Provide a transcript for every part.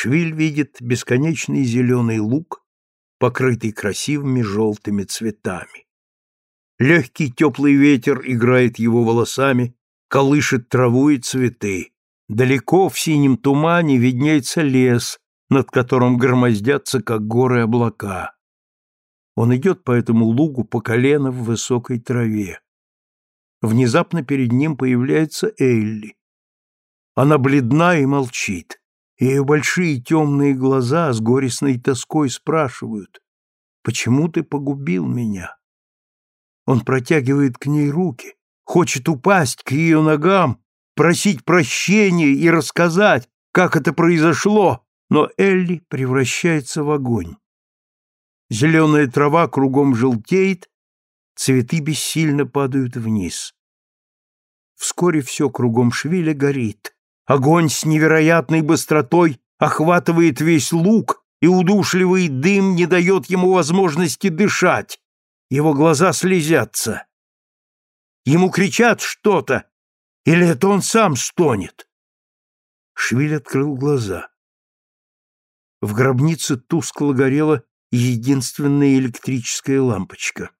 Швиль видит бесконечный зеленый луг, покрытый красивыми желтыми цветами. Легкий теплый ветер играет его волосами, колышет траву и цветы. Далеко в синем тумане виднеется лес, над которым громоздятся, как горы, облака. Он идет по этому лугу по колено в высокой траве. Внезапно перед ним появляется Элли. Она бледна и молчит. Ее большие темные глаза с горестной тоской спрашивают, «Почему ты погубил меня?» Он протягивает к ней руки, хочет упасть к ее ногам, просить прощения и рассказать, как это произошло, но Элли превращается в огонь. Зеленая трава кругом желтеет, цветы бессильно падают вниз. Вскоре все кругом швиля горит. Огонь с невероятной быстротой охватывает весь луг, и удушливый дым не дает ему возможности дышать. Его глаза слезятся. Ему кричат что-то, или это он сам стонет? Швиль открыл глаза. В гробнице тускло горела единственная электрическая лампочка.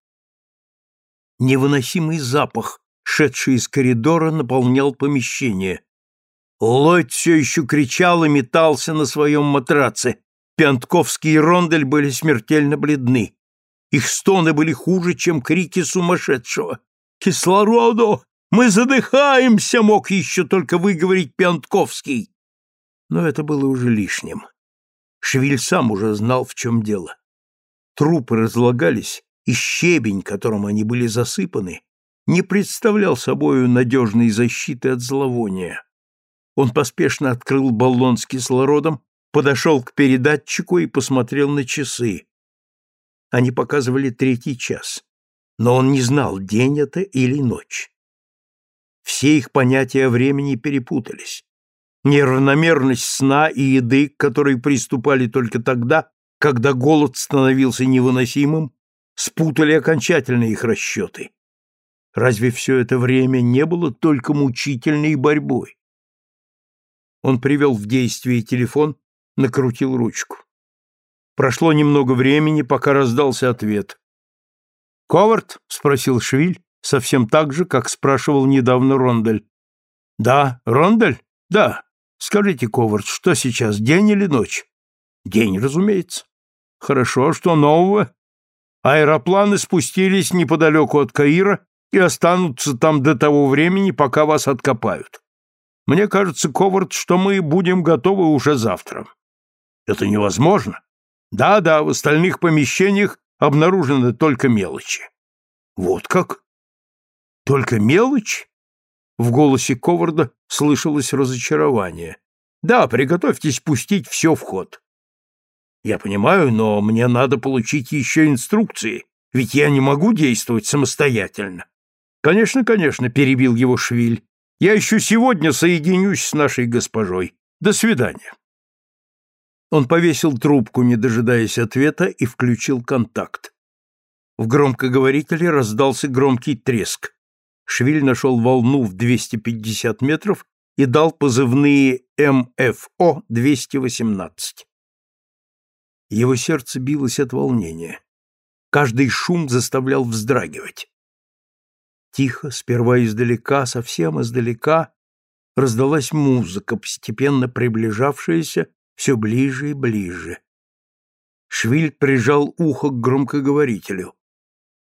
Невыносимый запах, шедший из коридора, наполнял помещение. Ллойд все еще кричал и метался на своем матраце. Пиантковский и Рондель были смертельно бледны. Их стоны были хуже, чем крики сумасшедшего. «Кислороду! Мы задыхаемся!» мог еще только выговорить Пиантковский. Но это было уже лишним. Швиль сам уже знал, в чем дело. Трупы разлагались, и щебень, которым они были засыпаны, не представлял собою надежной защиты от зловония. Он поспешно открыл баллон с кислородом, подошел к передатчику и посмотрел на часы. Они показывали третий час, но он не знал, день это или ночь. Все их понятия о времени перепутались. Неравномерность сна и еды, к которой приступали только тогда, когда голод становился невыносимым, спутали окончательно их расчеты. Разве все это время не было только мучительной борьбой? Он привел в действие телефон, накрутил ручку. Прошло немного времени, пока раздался ответ. «Ковард?» — спросил Швиль, совсем так же, как спрашивал недавно Рондель. «Да, Рондель? Да. Скажите, Ковард, что сейчас, день или ночь?» «День, разумеется». «Хорошо, что нового?» «Аэропланы спустились неподалеку от Каира и останутся там до того времени, пока вас откопают. Мне кажется, Ковард, что мы будем готовы уже завтра. Это невозможно. Да-да, в остальных помещениях обнаружены только мелочи. Вот как? Только мелочь? В голосе Коварда слышалось разочарование. Да, приготовьтесь пустить все в ход. Я понимаю, но мне надо получить еще инструкции, ведь я не могу действовать самостоятельно. Конечно, конечно, перебил его Швиль. Я еще сегодня соединюсь с нашей госпожой. До свидания. Он повесил трубку, не дожидаясь ответа, и включил контакт. В громкоговорителе раздался громкий треск. Швиль нашел волну в 250 метров и дал позывные МФО-218. Его сердце билось от волнения. Каждый шум заставлял вздрагивать. Тихо, сперва издалека, совсем издалека, раздалась музыка, постепенно приближавшаяся все ближе и ближе. Швиль прижал ухо к громкоговорителю.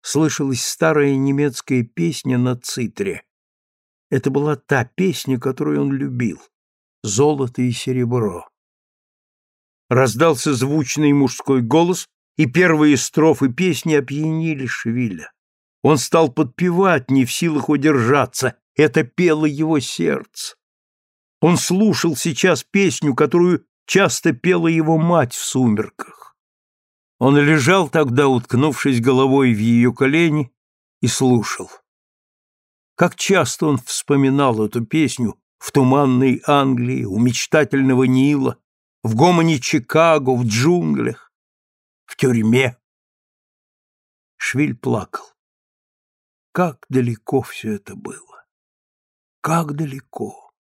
Слышалась старая немецкая песня на цитре. Это была та песня, которую он любил. «Золото и серебро». Раздался звучный мужской голос, и первые строфы песни опьянили Швиля. Он стал подпевать, не в силах удержаться. Это пело его сердце. Он слушал сейчас песню, которую часто пела его мать в сумерках. Он лежал тогда, уткнувшись головой в ее колени, и слушал. Как часто он вспоминал эту песню в туманной Англии, у мечтательного Нила, в гомоне Чикаго, в джунглях, в тюрьме. Швиль плакал. Как далеко все это было! Как далеко!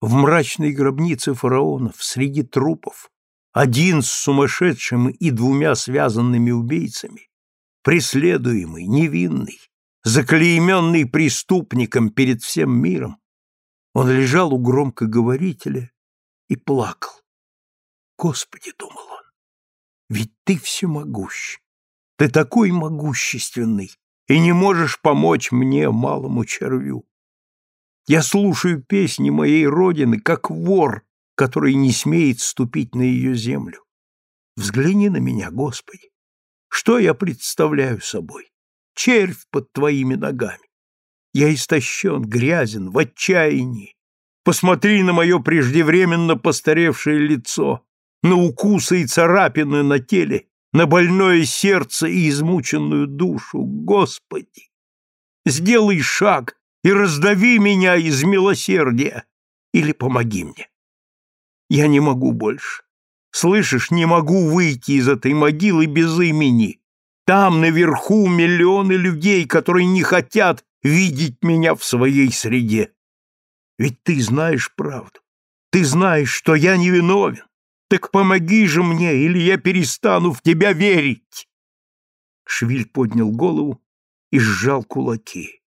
В мрачной гробнице фараонов, среди трупов, один с сумасшедшим и двумя связанными убийцами, преследуемый, невинный, заклейменный преступником перед всем миром, он лежал у громкоговорителя и плакал. Господи, думал он, ведь ты всемогущ, ты такой могущественный и не можешь помочь мне, малому червю. Я слушаю песни моей родины, как вор, который не смеет ступить на ее землю. Взгляни на меня, Господи. Что я представляю собой? Червь под твоими ногами. Я истощен, грязен, в отчаянии. Посмотри на мое преждевременно постаревшее лицо, на укусы и царапины на теле, на больное сердце и измученную душу. Господи! Сделай шаг и раздави меня из милосердия или помоги мне. Я не могу больше. Слышишь, не могу выйти из этой могилы без имени. Там наверху миллионы людей, которые не хотят видеть меня в своей среде. Ведь ты знаешь правду. Ты знаешь, что я не виновен. Так помоги же мне, или я перестану в тебя верить. Швиль поднял голову и сжал кулаки.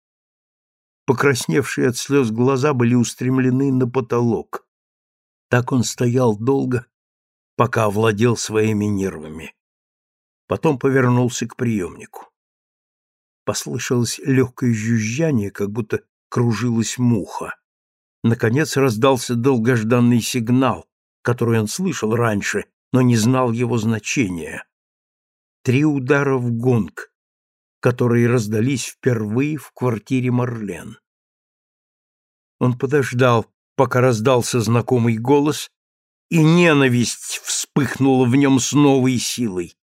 Покрасневшие от слез глаза были устремлены на потолок. Так он стоял долго, пока овладел своими нервами. Потом повернулся к приемнику. Послышалось легкое жужжание, как будто кружилась муха. Наконец раздался долгожданный сигнал, который он слышал раньше, но не знал его значения. Три удара в гонг, которые раздались впервые в квартире Марлен. Он подождал, пока раздался знакомый голос, и ненависть вспыхнула в нем с новой силой.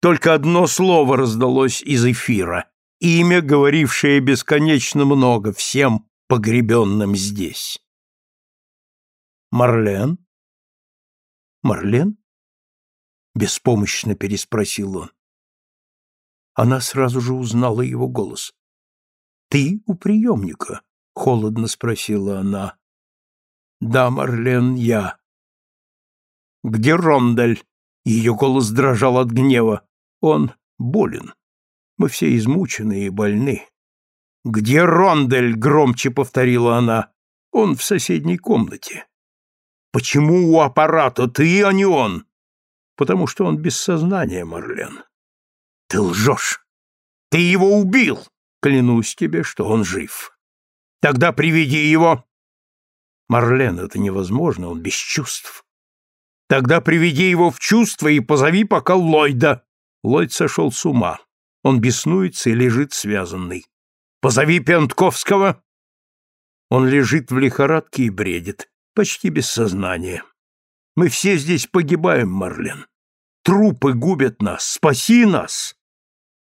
Только одно слово раздалось из эфира, имя, говорившее бесконечно много всем погребенным здесь. «Марлен?» «Марлен?» — беспомощно переспросил он. Она сразу же узнала его голос. «Ты у приемника?» — холодно спросила она. «Да, Марлен, я». «Где Рондель?» — ее голос дрожал от гнева. «Он болен. Мы все измучены и больны». «Где Рондель?» — громче повторила она. «Он в соседней комнате». «Почему у аппарата ты, а не он?» «Потому что он без сознания, Марлен». «Ты лжешь! Ты его убил!» «Клянусь тебе, что он жив». Тогда приведи его. Марлен, это невозможно, он без чувств. Тогда приведи его в чувство и позови пока Ллойда. Ллойд сошел с ума. Он беснуется и лежит связанный. Позови Пентковского. Он лежит в лихорадке и бредит, почти без сознания. Мы все здесь погибаем, Марлен. Трупы губят нас. Спаси нас.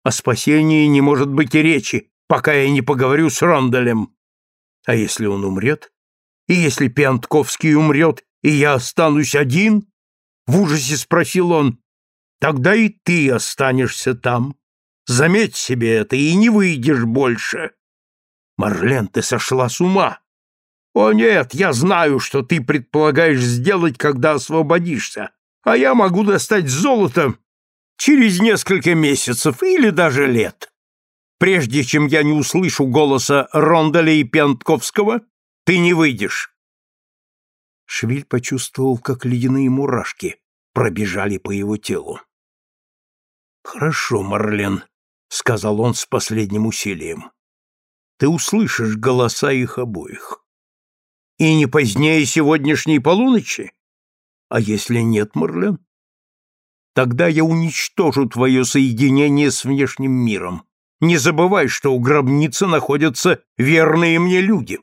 О спасении не может быть и речи, пока я не поговорю с Ронделем. А если он умрет? И если Пиантковский умрет, и я останусь один? В ужасе спросил он. Тогда и ты останешься там. Заметь себе это и не выйдешь больше. Марлен, ты сошла с ума. О нет, я знаю, что ты предполагаешь сделать, когда освободишься, а я могу достать золото через несколько месяцев или даже лет. Прежде чем я не услышу голоса Рондаля и Пентковского, ты не выйдешь. Швиль почувствовал, как ледяные мурашки пробежали по его телу. «Хорошо, Марлен», — сказал он с последним усилием. «Ты услышишь голоса их обоих. И не позднее сегодняшней полуночи? А если нет, Марлен? Тогда я уничтожу твое соединение с внешним миром, не забывай, что у гробницы находятся верные мне люди.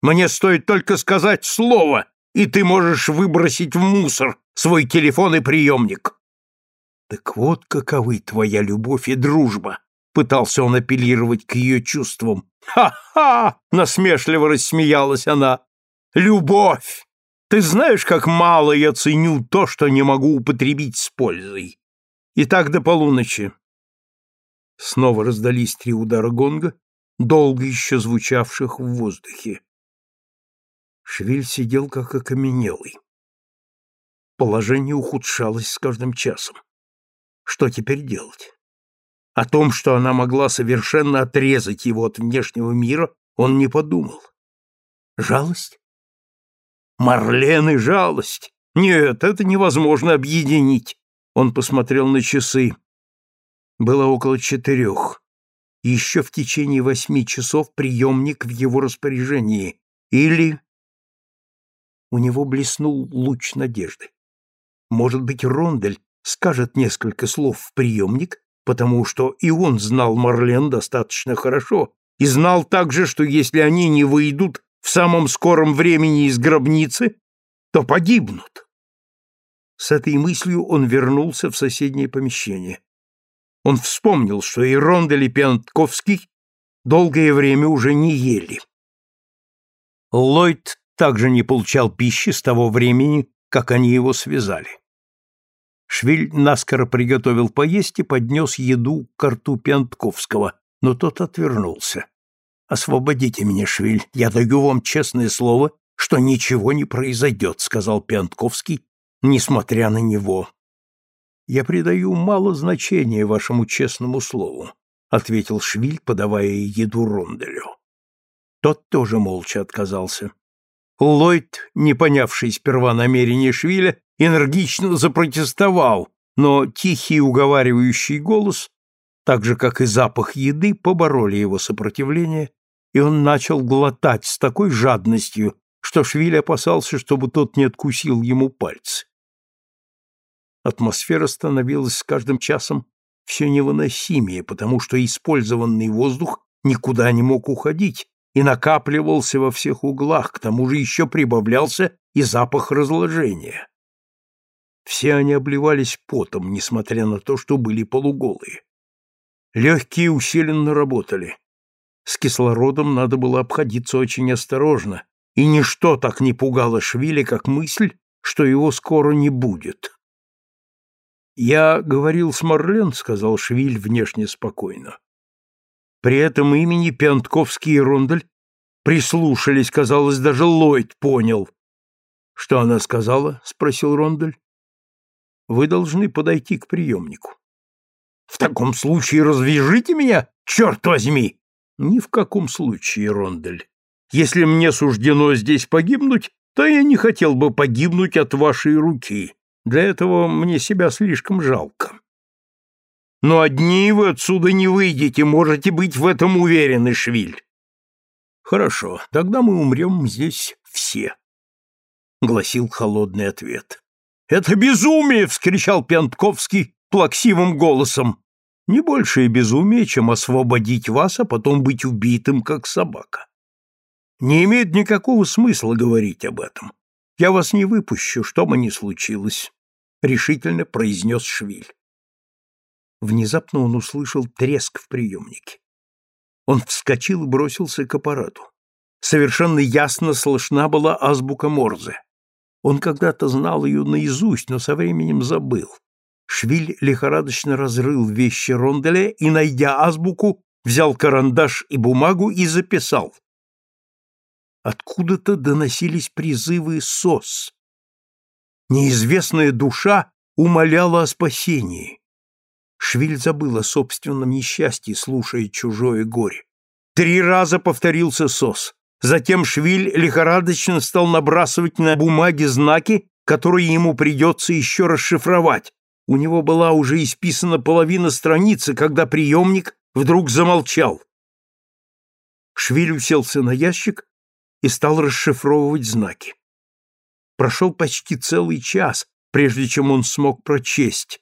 Мне стоит только сказать слово, и ты можешь выбросить в мусор свой телефон и приемник. Так вот каковы твоя любовь и дружба, пытался он апеллировать к ее чувствам. Ха-ха! насмешливо рассмеялась она. Любовь! Ты знаешь, как мало я ценю то, что не могу употребить с пользой. Итак, до полуночи. Снова раздались три удара гонга, долго еще звучавших в воздухе. Швиль сидел как окаменелый. Положение ухудшалось с каждым часом. Что теперь делать? О том, что она могла совершенно отрезать его от внешнего мира, он не подумал. Жалость? Марлен и жалость. Нет, это невозможно объединить. Он посмотрел на часы. Было около четырех. Еще в течение восьми часов приемник в его распоряжении. Или... У него блеснул луч надежды. Может быть, Рондель скажет несколько слов в приемник, потому что и он знал Марлен достаточно хорошо и знал также, что если они не выйдут в самом скором времени из гробницы, то погибнут. С этой мыслью он вернулся в соседнее помещение. Он вспомнил, что и Рондель и Пентковский долгое время уже не ели. Ллойд также не получал пищи с того времени, как они его связали. Швиль наскоро приготовил поесть и поднес еду к рту Пентковского, но тот отвернулся. «Освободите меня, Швиль, я даю вам честное слово, что ничего не произойдет», — сказал Пентковский, несмотря на него. «Я придаю мало значения вашему честному слову», — ответил Швиль, подавая еду Ронделю. Тот тоже молча отказался. Ллойд, не понявший сперва намерения Швиля, энергично запротестовал, но тихий уговаривающий голос, так же, как и запах еды, побороли его сопротивление, и он начал глотать с такой жадностью, что Швиль опасался, чтобы тот не откусил ему пальцы. Атмосфера становилась с каждым часом все невыносимее, потому что использованный воздух никуда не мог уходить и накапливался во всех углах, к тому же еще прибавлялся и запах разложения. Все они обливались потом, несмотря на то, что были полуголые. Легкие усиленно работали. С кислородом надо было обходиться очень осторожно, и ничто так не пугало Швили, как мысль, что его скоро не будет. «Я говорил с Марлен», — сказал Швиль внешне спокойно. При этом имени Пентковский и Рондель прислушались, казалось, даже Ллойд понял. «Что она сказала?» — спросил Рондель вы должны подойти к приемнику. В таком случае развяжите меня, черт возьми! Ни в каком случае, Рондель. Если мне суждено здесь погибнуть, то я не хотел бы погибнуть от вашей руки. Для этого мне себя слишком жалко. Но одни вы отсюда не выйдете, можете быть в этом уверены, Швиль. Хорошо, тогда мы умрем здесь все, — гласил холодный ответ. «Это безумие!» — вскричал Пентковский плаксивым голосом. «Не большее безумие, чем освободить вас, а потом быть убитым, как собака. Не имеет никакого смысла говорить об этом. Я вас не выпущу, что бы ни случилось», — решительно произнес Швиль. Внезапно он услышал треск в приемнике. Он вскочил и бросился к аппарату. Совершенно ясно слышна была азбука Морзе. Он когда-то знал ее наизусть, но со временем забыл. Швиль лихорадочно разрыл вещи Ронделя и, найдя азбуку, взял карандаш и бумагу и записал. Откуда-то доносились призывы СОС. Неизвестная душа умоляла о спасении. Швиль забыл о собственном несчастье, слушая чужое горе. Три раза повторился СОС. Затем Швиль лихорадочно стал набрасывать на бумаге знаки, которые ему придется еще расшифровать. У него была уже исписана половина страницы, когда приемник вдруг замолчал. Швиль уселся на ящик и стал расшифровывать знаки. Прошел почти целый час, прежде чем он смог прочесть.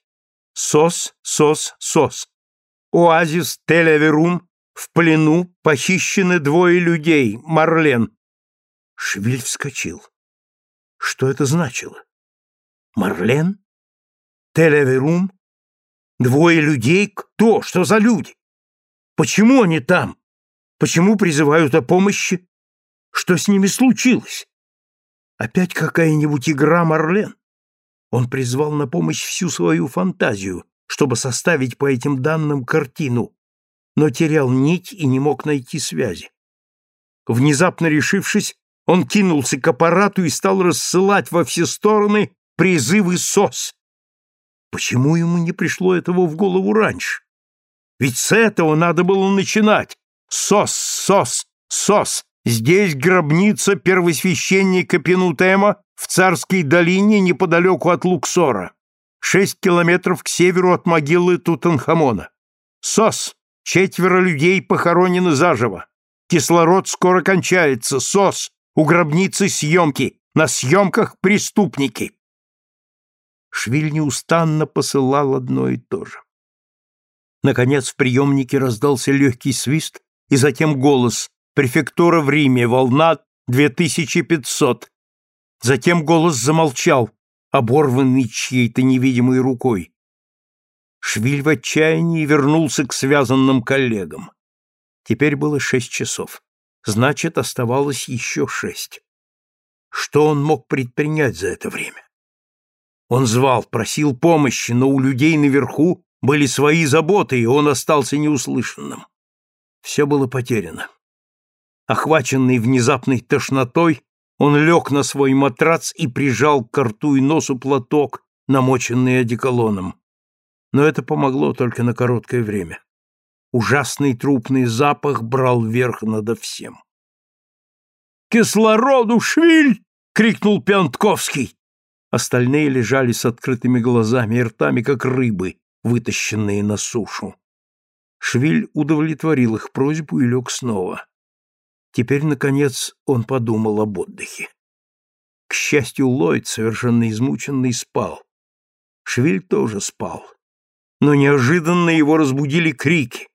«Сос, сос, сос. Оазис Тель-Аверум в плену похищены двое людей, Марлен. Швиль вскочил. Что это значило? Марлен? Телеверум? Двое людей? Кто? Что за люди? Почему они там? Почему призывают о помощи? Что с ними случилось? Опять какая-нибудь игра Марлен? Он призвал на помощь всю свою фантазию, чтобы составить по этим данным картину, но терял нить и не мог найти связи. Внезапно решившись, Он кинулся к аппарату и стал рассылать во все стороны призывы СОС. Почему ему не пришло этого в голову раньше? Ведь с этого надо было начинать. СОС, СОС, СОС. Здесь гробница первосвященника Пенутема в Царской долине неподалеку от Луксора. Шесть километров к северу от могилы Тутанхамона. СОС. Четверо людей похоронены заживо. Кислород скоро кончается. СОС. У гробницы съемки. На съемках преступники. Швиль неустанно посылал одно и то же. Наконец в приемнике раздался легкий свист и затем голос «Префектура в Риме, волна 2500». Затем голос замолчал, оборванный чьей-то невидимой рукой. Швиль в отчаянии вернулся к связанным коллегам. Теперь было шесть часов. Значит, оставалось еще шесть. Что он мог предпринять за это время? Он звал, просил помощи, но у людей наверху были свои заботы, и он остался неуслышанным. Все было потеряно. Охваченный внезапной тошнотой, он лег на свой матрац и прижал к рту и носу платок, намоченный одеколоном. Но это помогло только на короткое время. Ужасный трупный запах брал верх надо всем. «Кислороду, швиль!» — крикнул Пянтковский. Остальные лежали с открытыми глазами и ртами, как рыбы, вытащенные на сушу. Швиль удовлетворил их просьбу и лег снова. Теперь, наконец, он подумал об отдыхе. К счастью, Ллойд, совершенно измученный, спал. Швиль тоже спал. Но неожиданно его разбудили крики.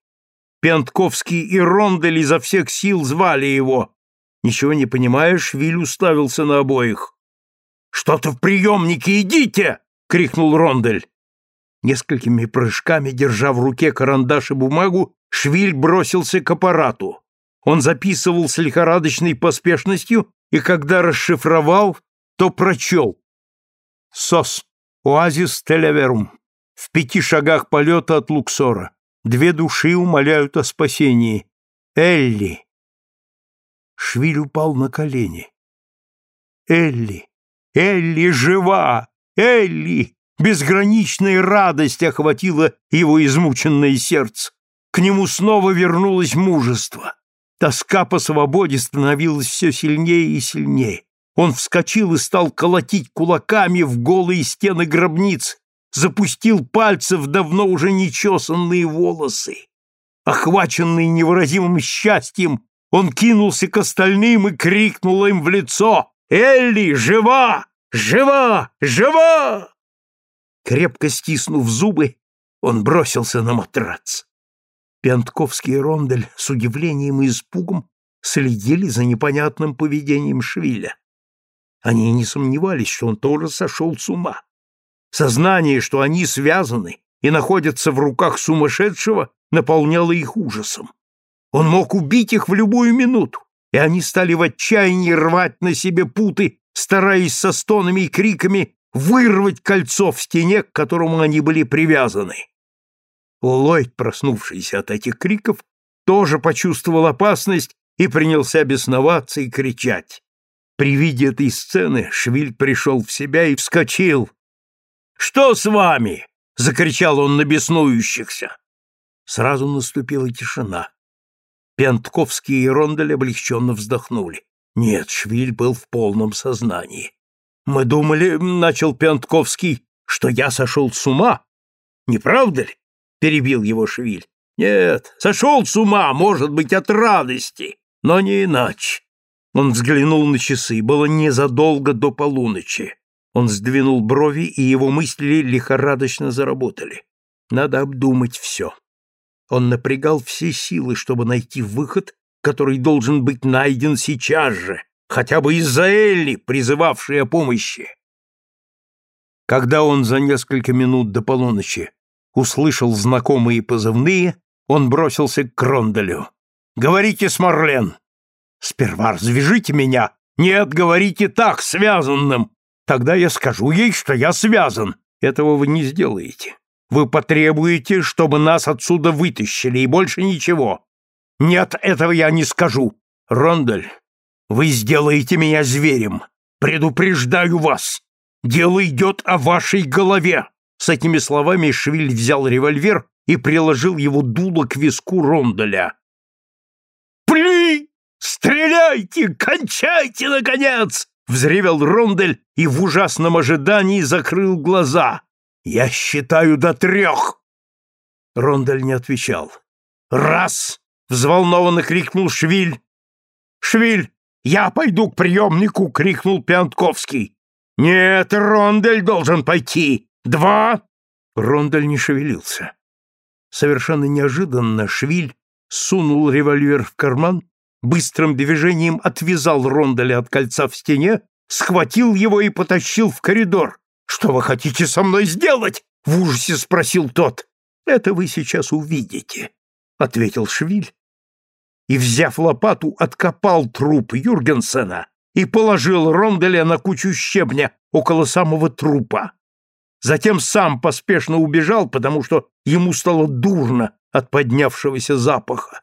Пентковский и Рондель изо всех сил звали его. Ничего не понимая, Швиль уставился на обоих. «Что-то в приемнике, идите!» — крикнул Рондель. Несколькими прыжками, держа в руке карандаш и бумагу, Швиль бросился к аппарату. Он записывал с лихорадочной поспешностью, и когда расшифровал, то прочел. «СОС. Оазис Телеверум. В пяти шагах полета от Луксора. Две души умоляют о спасении. Элли!» Швиль упал на колени. «Элли! Элли жива! Элли!» Безграничная радость охватила его измученное сердце. К нему снова вернулось мужество. Тоска по свободе становилась все сильнее и сильнее. Он вскочил и стал колотить кулаками в голые стены гробниц, запустил пальцы в давно уже нечесанные волосы. Охваченный невыразимым счастьем, он кинулся к остальным и крикнул им в лицо «Элли, жива! Жива! Жива!» Крепко стиснув зубы, он бросился на матрац. Пентковский и Рондель с удивлением и испугом следили за непонятным поведением Швиля. Они не сомневались, что он тоже сошел с ума. Сознание, что они связаны и находятся в руках сумасшедшего, наполняло их ужасом. Он мог убить их в любую минуту, и они стали в отчаянии рвать на себе путы, стараясь со стонами и криками вырвать кольцо в стене, к которому они были привязаны. Ллойд, проснувшийся от этих криков, тоже почувствовал опасность и принялся бесноваться и кричать. При виде этой сцены Швиль пришел в себя и вскочил. «Что с вами?» — закричал он на беснующихся. Сразу наступила тишина. Пентковский и Рондель облегченно вздохнули. Нет, Швиль был в полном сознании. Мы думали, начал Пентковский, что я сошел с ума. Не правда ли? Перебил его Швиль. Нет, сошел с ума, может быть, от радости, но не иначе. Он взглянул на часы, было незадолго до полуночи. Он сдвинул брови, и его мысли лихорадочно заработали. Надо обдумать все. Он напрягал все силы, чтобы найти выход, который должен быть найден сейчас же, хотя бы из-за Элли, призывавшей о помощи. Когда он за несколько минут до полуночи услышал знакомые позывные, он бросился к Кронделю. «Говорите с Марлен!» «Сперва развяжите меня!» «Нет, говорите так, связанным!» «Тогда я скажу ей, что я связан!» «Этого вы не сделаете. Вы потребуете, чтобы нас отсюда вытащили, и больше ничего!» «Нет, этого я не скажу!» «Рондель, Вы сделаете меня зверем. Предупреждаю вас. Дело идет о вашей голове. С этими словами Швиль взял револьвер и приложил его дуло к виску Рондаля. «Пли! Стреляйте! Кончайте, наконец!» — взревел Рондель и в ужасном ожидании закрыл глаза. «Я считаю до трех!» Рондель не отвечал. «Раз!» — взволнованно крикнул Швиль. «Швиль, я пойду к приемнику!» — крикнул Пиантковский. «Нет, Рондель должен пойти! Два!» Рондель не шевелился. Совершенно неожиданно Швиль сунул револьвер в карман, быстрым движением отвязал Ронделя от кольца в стене, схватил его и потащил в коридор. «Что вы хотите со мной сделать?» — в ужасе спросил тот. «Это вы сейчас увидите», — ответил Швиль. И, взяв лопату, откопал труп Юргенсена и положил Ронделя на кучу щебня около самого трупа. Затем сам поспешно убежал, потому что ему стало дурно от поднявшегося запаха.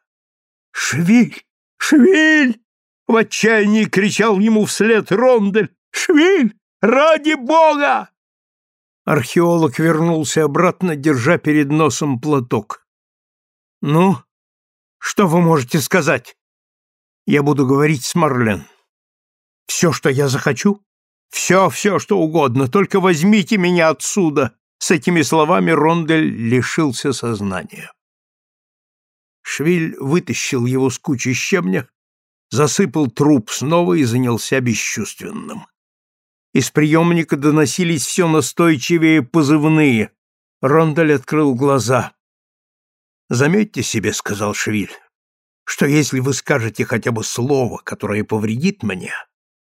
«Швиль! Швиль!» — в отчаянии кричал ему вслед Рондель. «Швиль! Ради Бога!» Археолог вернулся обратно, держа перед носом платок. «Ну, что вы можете сказать?» «Я буду говорить с Марлен. Все, что я захочу?» «Все, все, что угодно, только возьмите меня отсюда!» С этими словами Рондель лишился сознания. Швиль вытащил его с кучи щебня, засыпал труп снова и занялся бесчувственным. Из приемника доносились все настойчивее позывные. Рондель открыл глаза. «Заметьте себе», — сказал Швиль, — «что если вы скажете хотя бы слово, которое повредит мне,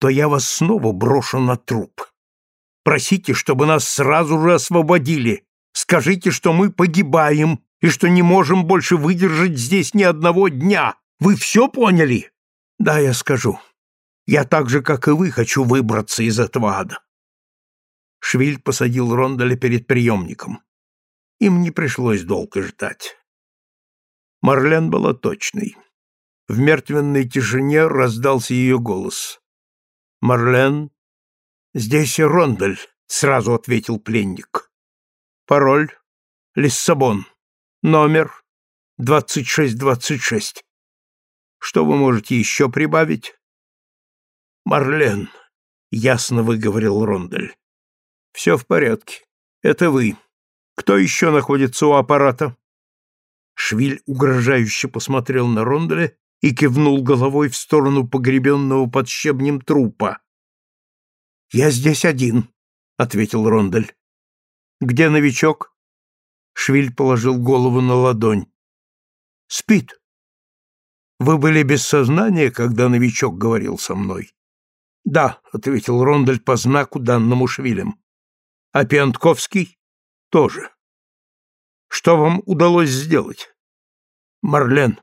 то я вас снова брошу на труп. Просите, чтобы нас сразу же освободили. Скажите, что мы погибаем и что не можем больше выдержать здесь ни одного дня. Вы все поняли? Да, я скажу. Я так же, как и вы, хочу выбраться из этого ада. Швиль посадил Рондаля перед приемником. Им не пришлось долго ждать. Марлен была точной. В мертвенной тишине раздался ее голос. Марлен. Здесь Рондель, сразу ответил пленник. Пароль. Лиссабон. Номер 2626. Что вы можете еще прибавить? Марлен, ясно выговорил Рондель. Все в порядке. Это вы. Кто еще находится у аппарата? Швиль угрожающе посмотрел на Ронделя и кивнул головой в сторону погребенного под щебнем трупа. «Я здесь один», — ответил Рондель. «Где новичок?» Швиль положил голову на ладонь. «Спит». «Вы были без сознания, когда новичок говорил со мной?» «Да», — ответил Рондель по знаку, данному Швилем. «А Пиантковский?» «Тоже». «Что вам удалось сделать?» «Марлен,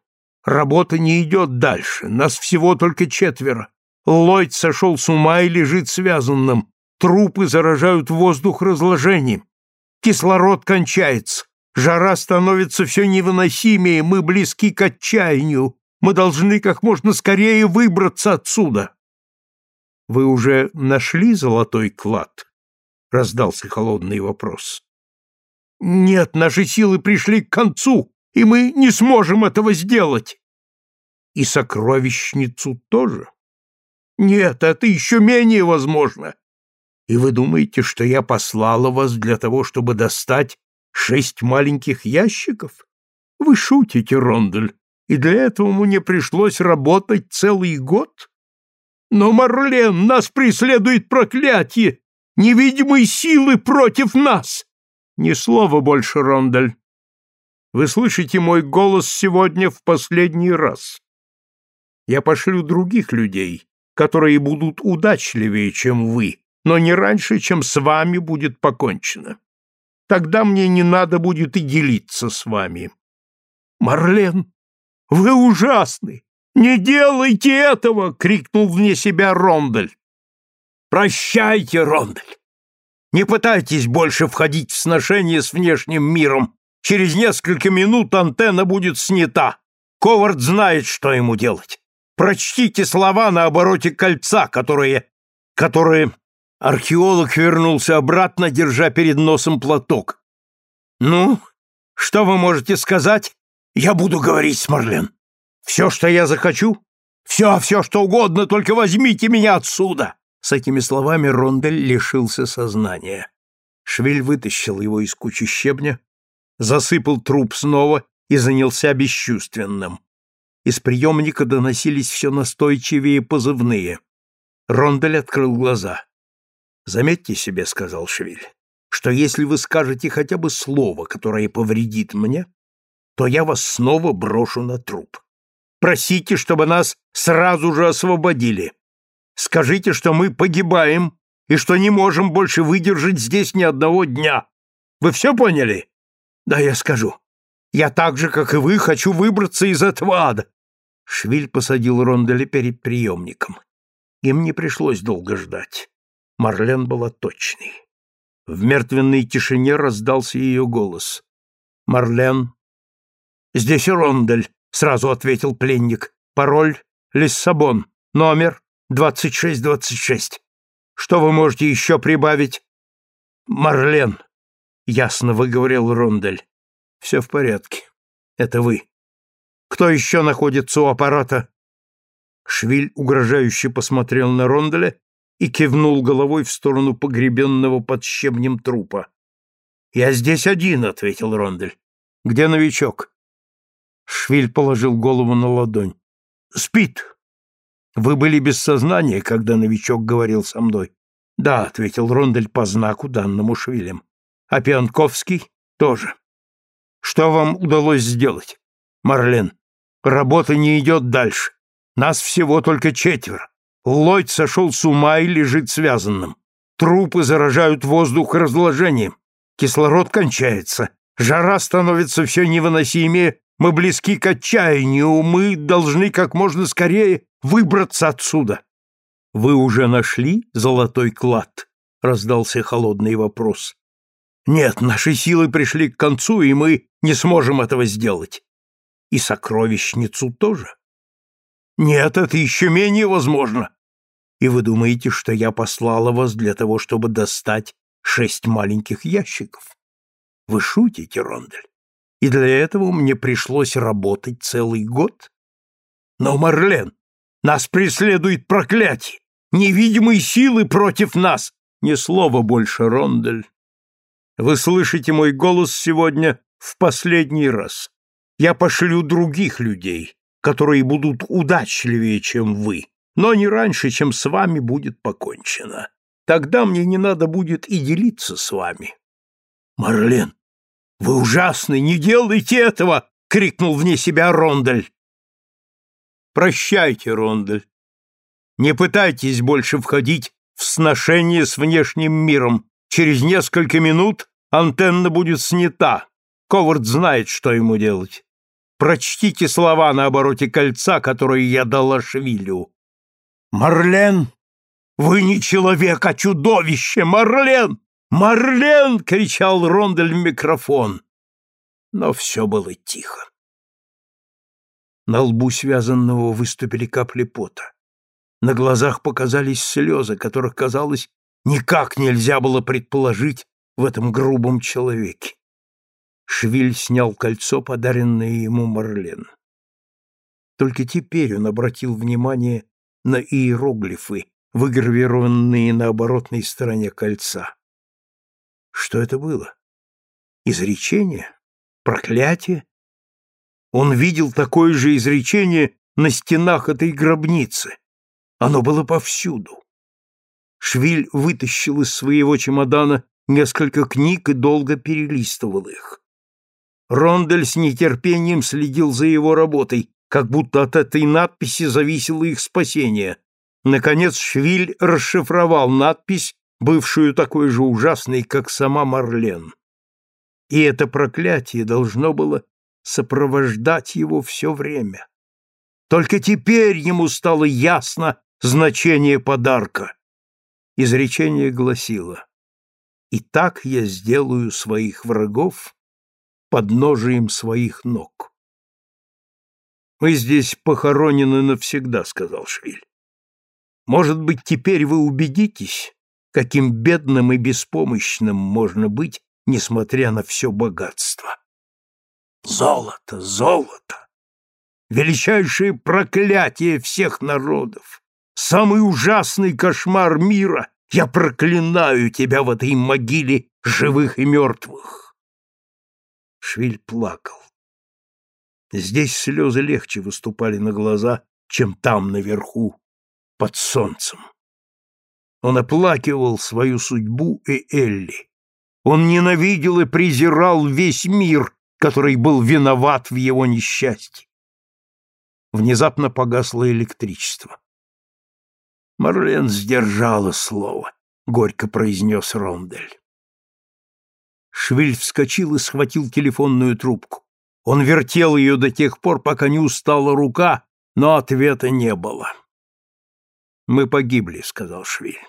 Работа не идет дальше, нас всего только четверо. Ллойд сошел с ума и лежит связанным. Трупы заражают воздух разложением. Кислород кончается. Жара становится все невыносимее, мы близки к отчаянию. Мы должны как можно скорее выбраться отсюда. — Вы уже нашли золотой клад? — раздался холодный вопрос. — Нет, наши силы пришли к концу и мы не сможем этого сделать. И сокровищницу тоже? Нет, это еще менее возможно. И вы думаете, что я послала вас для того, чтобы достать шесть маленьких ящиков? Вы шутите, Рондель, и для этого мне пришлось работать целый год? Но, Марлен, нас преследует проклятие, невидимой силы против нас. Ни слова больше, Рондель. Вы слышите мой голос сегодня в последний раз. Я пошлю других людей, которые будут удачливее, чем вы, но не раньше, чем с вами будет покончено. Тогда мне не надо будет и делиться с вами. Марлен, вы ужасны! Не делайте этого! крикнул вне себя Рондель. Прощайте, Рондель. Не пытайтесь больше входить в сношение с внешним миром, Через несколько минут антенна будет снята. Ковард знает, что ему делать. Прочтите слова на обороте кольца, которые... которые... Археолог вернулся обратно, держа перед носом платок. «Ну, что вы можете сказать? Я буду говорить с Марлен. Все, что я захочу? Все, все, что угодно, только возьмите меня отсюда!» С этими словами Рондель лишился сознания. Швиль вытащил его из кучи щебня, засыпал труп снова и занялся бесчувственным. Из приемника доносились все настойчивее позывные. Рондель открыл глаза. «Заметьте себе», — сказал Швиль, — «что если вы скажете хотя бы слово, которое повредит мне, то я вас снова брошу на труп. Просите, чтобы нас сразу же освободили. Скажите, что мы погибаем и что не можем больше выдержать здесь ни одного дня. Вы все поняли? Да, я скажу. Я так же, как и вы, хочу выбраться из этого ада. Швиль посадил Ронделя перед приемником. Им не пришлось долго ждать. Марлен была точной. В мертвенной тишине раздался ее голос. «Марлен?» «Здесь Рондель», — сразу ответил пленник. «Пароль — Лиссабон. Номер 2626. Что вы можете еще прибавить?» «Марлен», — ясно выговорил Рондель. «Все в порядке. Это вы. Кто еще находится у аппарата?» Швиль угрожающе посмотрел на Ронделя и кивнул головой в сторону погребенного под щебнем трупа. «Я здесь один», — ответил Рондель. «Где новичок?» Швиль положил голову на ладонь. «Спит». «Вы были без сознания, когда новичок говорил со мной?» «Да», — ответил Рондель по знаку, данному Швилем. «А Пианковский?» «Тоже». «Что вам удалось сделать?» «Марлен, работа не идет дальше. Нас всего только четверо. Ллойд сошел с ума и лежит связанным. Трупы заражают воздух разложением. Кислород кончается. Жара становится все невыносимее. Мы близки к отчаянию. Мы должны как можно скорее выбраться отсюда. — Вы уже нашли золотой клад? — раздался холодный вопрос. — Нет, наши силы пришли к концу, и мы не сможем этого сделать. И сокровищницу тоже? Нет, это еще менее возможно. И вы думаете, что я послала вас для того, чтобы достать шесть маленьких ящиков? Вы шутите, Рондель? И для этого мне пришлось работать целый год? Но, Марлен, нас преследует проклятие, невидимые силы против нас. Ни слова больше, Рондель. Вы слышите мой голос сегодня в последний раз. Я пошлю других людей, которые будут удачливее, чем вы, но не раньше, чем с вами будет покончено. Тогда мне не надо будет и делиться с вами. Марлен, вы ужасны, не делайте этого, крикнул вне себя Рондель. Прощайте, Рондель. Не пытайтесь больше входить в сношение с внешним миром. Через несколько минут антенна будет снята. Ковард знает, что ему делать. Прочтите слова на обороте кольца, которые я дала Швилю. «Марлен, вы не человек, а чудовище! Марлен! Марлен!» — кричал Рондель в микрофон. Но все было тихо. На лбу связанного выступили капли пота. На глазах показались слезы, которых, казалось, никак нельзя было предположить в этом грубом человеке. Швиль снял кольцо, подаренное ему Марлен. Только теперь он обратил внимание на иероглифы, выгравированные на оборотной стороне кольца. Что это было? Изречение? Проклятие? Он видел такое же изречение на стенах этой гробницы. Оно было повсюду. Швиль вытащил из своего чемодана несколько книг и долго перелистывал их. Рондель с нетерпением следил за его работой, как будто от этой надписи зависело их спасение. Наконец Швиль расшифровал надпись, бывшую такой же ужасной, как сама Марлен. И это проклятие должно было сопровождать его все время. Только теперь ему стало ясно значение подарка. Изречение гласило «И так я сделаю своих врагов подножием своих ног. Мы здесь похоронены навсегда, сказал Швиль. Может быть, теперь вы убедитесь, каким бедным и беспомощным можно быть, несмотря на все богатство. Золото, золото! Величайшее проклятие всех народов! Самый ужасный кошмар мира! Я проклинаю тебя в этой могиле живых и мертвых!» Швиль плакал. Здесь слезы легче выступали на глаза, чем там, наверху, под солнцем. Он оплакивал свою судьбу и Элли. Он ненавидел и презирал весь мир, который был виноват в его несчастье. Внезапно погасло электричество. Марлен сдержала слово, горько произнес Рондель. Швиль вскочил и схватил телефонную трубку. Он вертел ее до тех пор, пока не устала рука, но ответа не было. «Мы погибли», — сказал Швиль.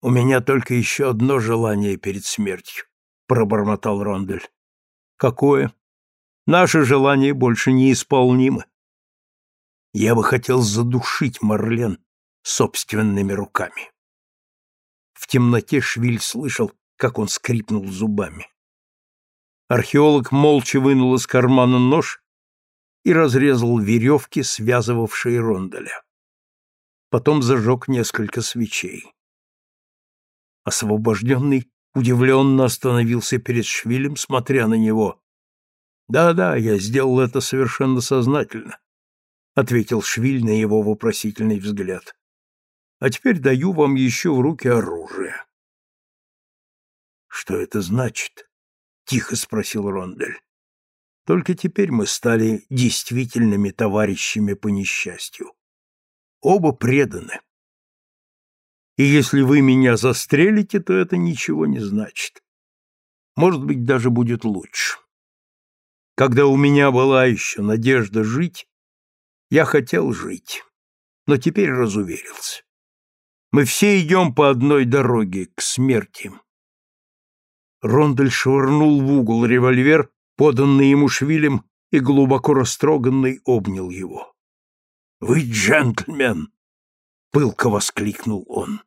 «У меня только еще одно желание перед смертью», — пробормотал Рондель. «Какое? Наше желание больше неисполнимо. Я бы хотел задушить Марлен собственными руками». В темноте Швиль слышал, как он скрипнул зубами. Археолог молча вынул из кармана нож и разрезал веревки, связывавшие Ронделя. Потом зажег несколько свечей. Освобожденный удивленно остановился перед Швилем, смотря на него. «Да-да, я сделал это совершенно сознательно», — ответил Швиль на его вопросительный взгляд. «А теперь даю вам еще в руки оружие». «Что это значит?» — тихо спросил Рондель. «Только теперь мы стали действительными товарищами по несчастью. Оба преданы. И если вы меня застрелите, то это ничего не значит. Может быть, даже будет лучше. Когда у меня была еще надежда жить, я хотел жить, но теперь разуверился. Мы все идем по одной дороге, к смерти. Рондель швырнул в угол револьвер, поданный ему швилем, и глубоко растроганный обнял его. «Вы джентльмен!» — пылко воскликнул он.